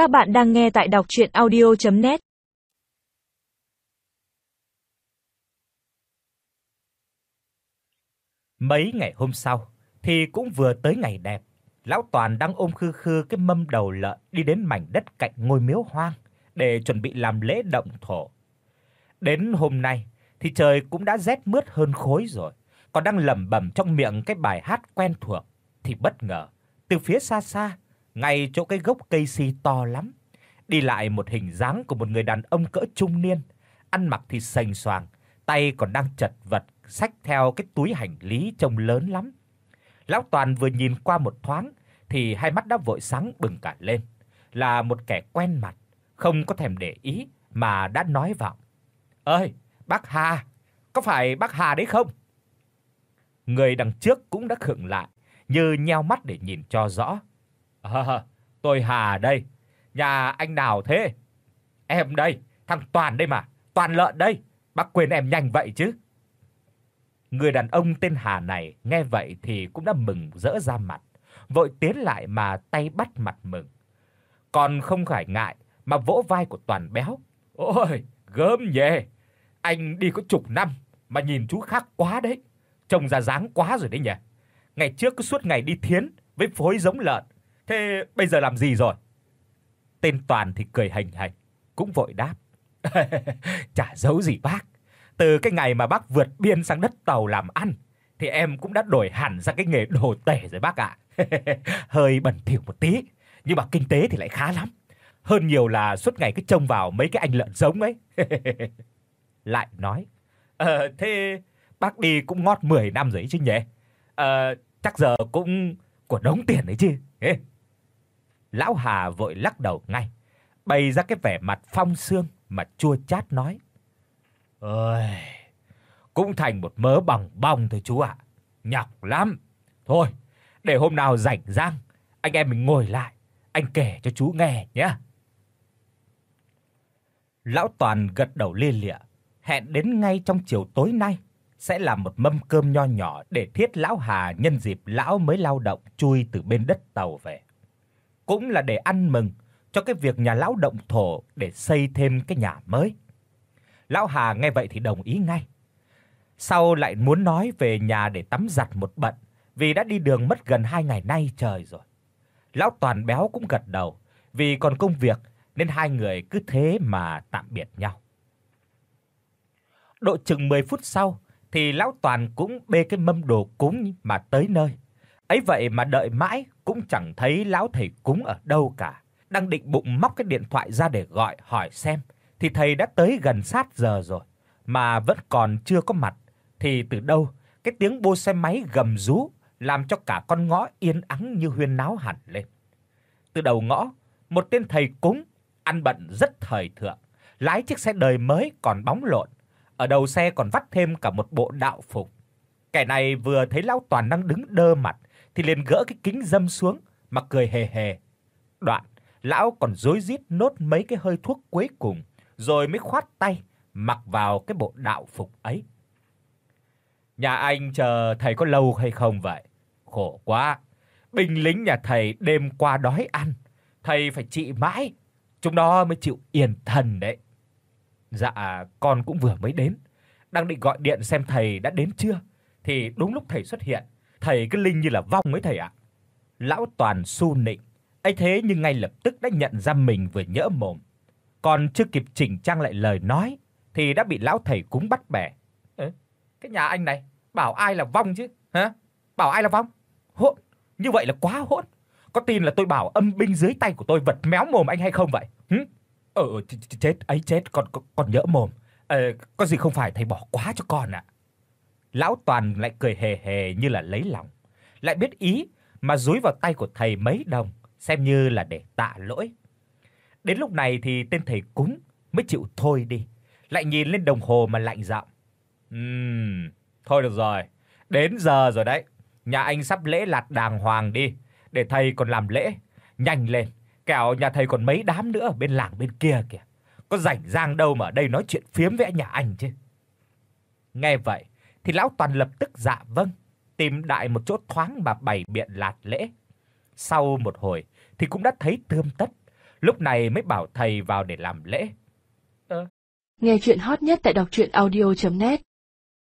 Các bạn đang nghe tại đọc audio net Mấy ngày hôm sau thì cũng vừa tới ngày đẹp. Lão Toàn đang ôm khư khư cái mâm đầu lợn đi đến mảnh đất cạnh ngôi miếu hoang để chuẩn bị làm lễ động thổ. Đến hôm nay thì trời cũng đã rét mướt hơn khối rồi, còn đang lẩm bẩm trong miệng cái bài hát quen thuộc thì bất ngờ từ phía xa xa, ngay chỗ cái gốc cây si to lắm, đi lại một hình dáng của một người đàn ông cỡ trung niên, ăn mặc thì sành soạng, tay còn đang chật vật xách theo cái túi hành lý trông lớn lắm. Lão Toàn vừa nhìn qua một thoáng thì hai mắt đã vội sáng bừng cả lên, là một kẻ quen mặt, không có thèm để ý mà đã nói vọng. "Ơi, bác Hà, có phải bác Hà đấy không?" Người đằng trước cũng đã khựng lại, như nheo mắt để nhìn cho rõ. "À, tôi Hà đây. Nhà anh nào thế?" "Em đây, thằng Toàn đây mà, Toàn lợn đây. Bác quên em nhanh vậy chứ?" Người đàn ông tên Hà này nghe vậy thì cũng đã mừng rỡ ra mặt, vội tiến lại mà tay bắt mặt mừng. Còn không khỏi ngại mà vỗ vai của Toàn béo. "Ôi, gớm nhỉ. Anh đi có chục năm mà nhìn chú khác quá đấy. Trông ra dáng quá rồi đấy nhỉ. Ngày trước cứ suốt ngày đi thiến với phối giống lợn, thế bây giờ làm gì rồi?" Tên Toàn thì cười hành hành, cũng vội đáp. "Chả giấu gì bác. Từ cái ngày mà bác vượt biên sang đất Tàu làm ăn thì em cũng đã đổi hẳn sang cái nghề đồ tể rồi bác ạ. Hơi bẩn thỉu một tí, nhưng mà kinh tế thì lại khá lắm. Hơn nhiều là suốt ngày cứ trông vào mấy cái anh lợn giống ấy. lại nói: "Ờ thế bác đi cũng ngót 10 năm rồi ấy chứ nhỉ? Ờ chắc giờ cũng của đống tiền đấy chứ." Ê. Lão Hà vội lắc đầu ngay, bày ra cái vẻ mặt phong sương mà chua chát nói: "Ơi, cũng thành một mớ bằng bong thôi chú ạ. Nhọc lắm. Thôi, để hôm nào rảnh rang, anh em mình ngồi lại, anh kể cho chú nghe nhé." Lão Toàn gật đầu lia lịa, hẹn đến ngay trong chiều tối nay sẽ làm một mâm cơm nho nhỏ để thiết lão Hà nhân dịp lão mới lao động chui từ bên đất tàu về. Cũng là để ăn mừng cho cái việc nhà lão động thổ để xây thêm cái nhà mới. Lão Hà nghe vậy thì đồng ý ngay. Sau lại muốn nói về nhà để tắm giặt một bận, vì đã đi đường mất gần 2 ngày nay trời rồi. Lão Toàn béo cũng gật đầu, vì còn công việc nên hai người cứ thế mà tạm biệt nhau. Độ chừng 10 phút sau thì lão Toàn cũng bê cái mâm đồ cúng mà tới nơi. Ấy vậy mà đợi mãi cũng chẳng thấy lão thầy cúng ở đâu cả. Đang định bụng móc cái điện thoại ra để gọi hỏi xem thì thầy đã tới gần sát giờ rồi mà vẫn còn chưa có mặt thì từ đâu cái tiếng bô xe máy gầm rú làm cho cả con ngõ yên ắng như huyên náo hẳn lên. Từ đầu ngõ, một tên thầy cúng ăn bận rất thời thượng, lái chiếc xe đời mới còn bóng lộn, ở đầu xe còn vắt thêm cả một bộ đạo phục. Kẻ này vừa thấy lão Toàn đang đứng đơ mặt thì liền gỡ cái kính dâm xuống mà cười hề hề. Đoạn, lão còn rối rít nốt mấy cái hơi thuốc cuối cùng rồi mới khoát tay mặc vào cái bộ đạo phục ấy. Nhà anh chờ thầy có lâu hay không vậy? Khổ quá. Binh lính nhà thầy đêm qua đói ăn, thầy phải trị mãi, chúng nó mới chịu yên thần đấy. Dạ, con cũng vừa mới đến, đang định gọi điện xem thầy đã đến chưa thì đúng lúc thầy xuất hiện, thầy cứ linh như là vong ấy thầy ạ. Lão Toàn su nịnh, ấy thế nhưng ngay lập tức đã nhận ra mình vừa nhỡ mồm. Còn chưa kịp chỉnh trang lại lời nói thì đã bị lão thầy cúng bắt bẻ. Ê, cái nhà anh này bảo ai là vong chứ, hả? Bảo ai là vong? Hỗn, như vậy là quá hỗn. Có tin là tôi bảo âm binh dưới tay của tôi vật méo mồm anh hay không vậy? Hử? Ờ, ờ chết ấy chết con con, con nhỡ mồm. Ờ có gì không phải thầy bỏ quá cho con ạ. Lão Toàn lại cười hề hề như là lấy lòng, lại biết ý mà dúi vào tay của thầy mấy đồng xem như là để tạ lỗi. Đến lúc này thì tên thầy cúng mới chịu thôi đi, lại nhìn lên đồng hồ mà lạnh giọng. Ừm, thôi được rồi, đến giờ rồi đấy. Nhà anh sắp lễ lạt đàng hoàng đi, để thầy còn làm lễ, nhanh lên, kẻo nhà thầy còn mấy đám nữa ở bên làng bên kia kìa. Có rảnh rang đâu mà ở đây nói chuyện phiếm với nhà anh chứ. Nghe vậy thì lão toàn lập tức dạ vâng, tìm đại một chỗ thoáng mà bày biện lạt lễ. Sau một hồi thì cũng đã thấy tươm tất, lúc này mới bảo thầy vào để làm lễ. Nghe truyện hot nhất tại doctruyenaudio.net